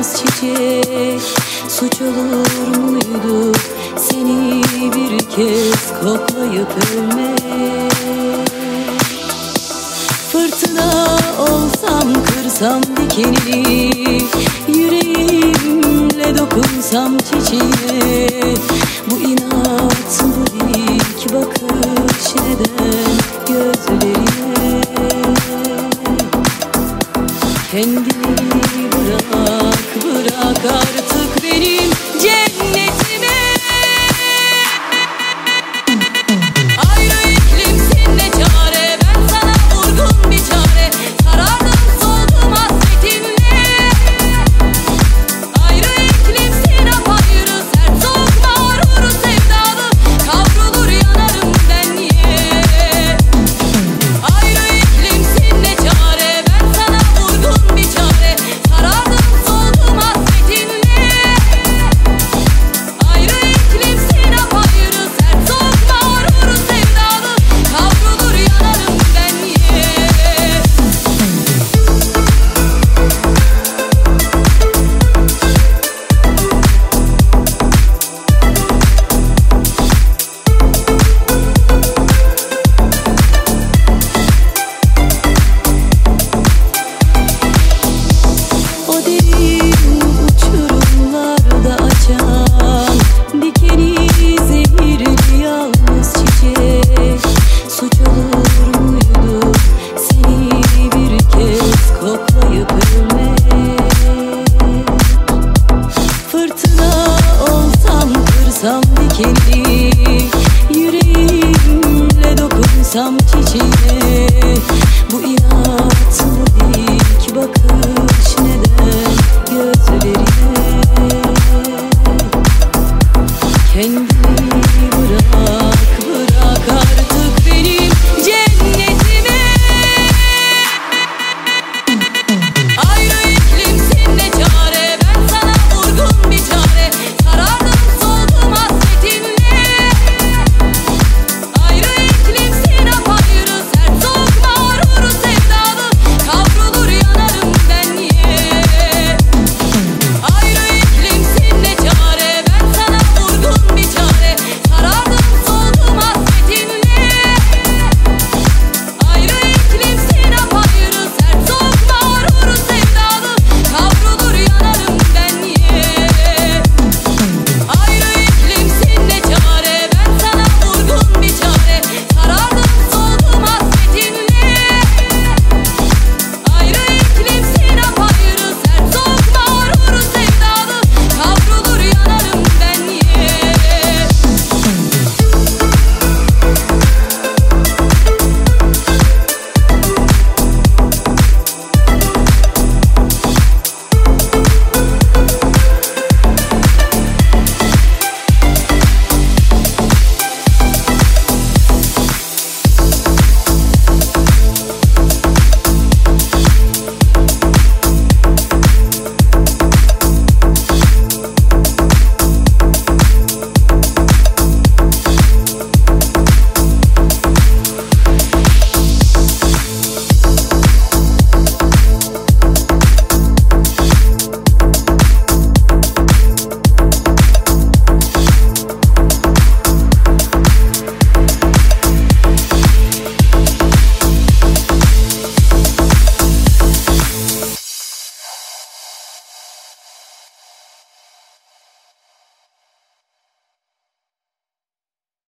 Yalnız çiçek suç olur muydu? Seni bir kez koklayıp ölmek. Fırtına olsam kırsam dikenini Yüreğimle dokunsam çiçeğe Açsam çiçeği bu inan